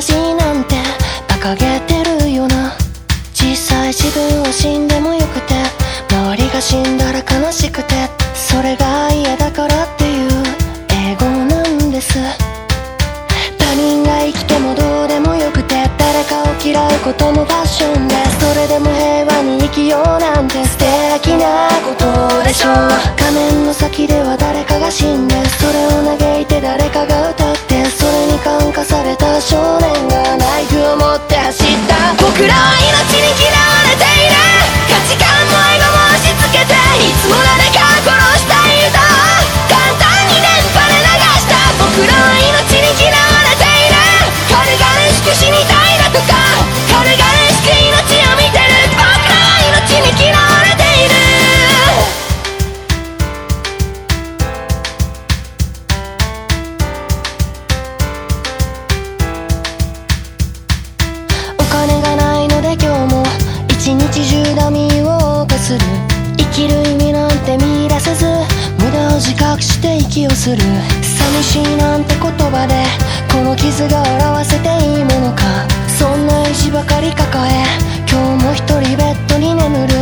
私なんて馬鹿げてるよな。小さい自分は死んでもよくて周りが死んだら悲しくてそれが嫌だからっていう英語なんです。他人が生きてもどうでもよくて誰かを嫌うこともファッションでそれでも平和に生きようなんて素敵なことでしょう。仮面の先では誰かが死んでする生きる意味なんて見出せず無駄を自覚して息をする寂しいなんて言葉でこの傷が表せていいものかそんな意地ばかり抱え今日も一人ベッドに眠る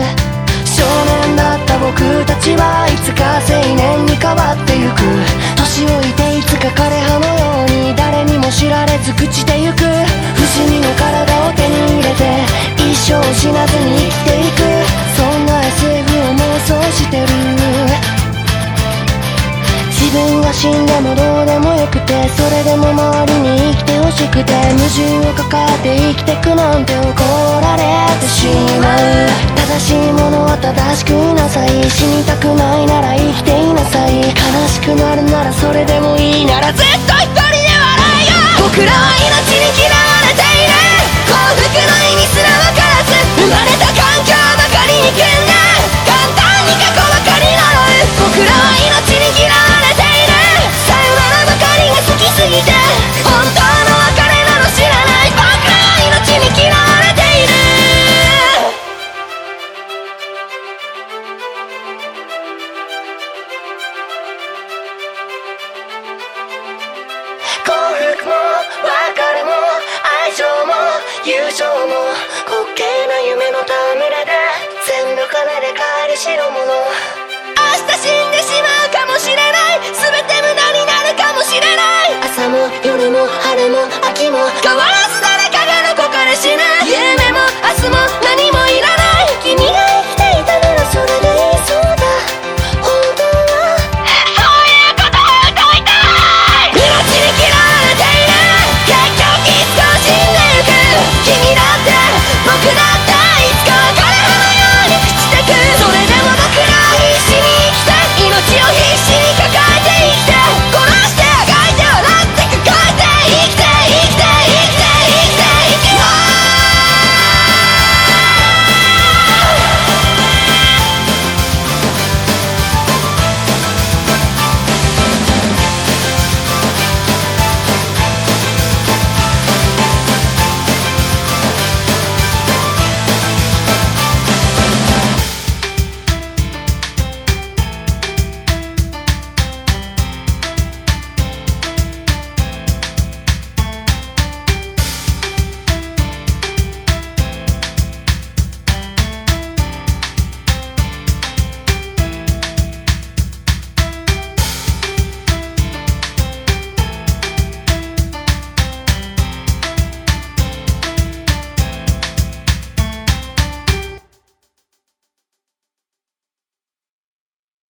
少年だった僕たちはいつか青年に変わってゆく年老いていつか枯葉のように誰にも知られず朽ちてゆく不死身の体を手に入れて一生死なずに生きて死んでもどうでもよくてそれでも周りに生きてほしくて矛盾を抱えて生きてくなんて怒られてしまう正しいものは正しくいなさい死にたくないなら生きていなさい悲しくなるならそれでもいいならずっと一人で笑えよ。僕らは命友情も滑稽な夢の戯れで全部金で買える代物明日死んでしまうかもしれない。全て無駄になるかもしれない。朝も夜も春も秋も変わら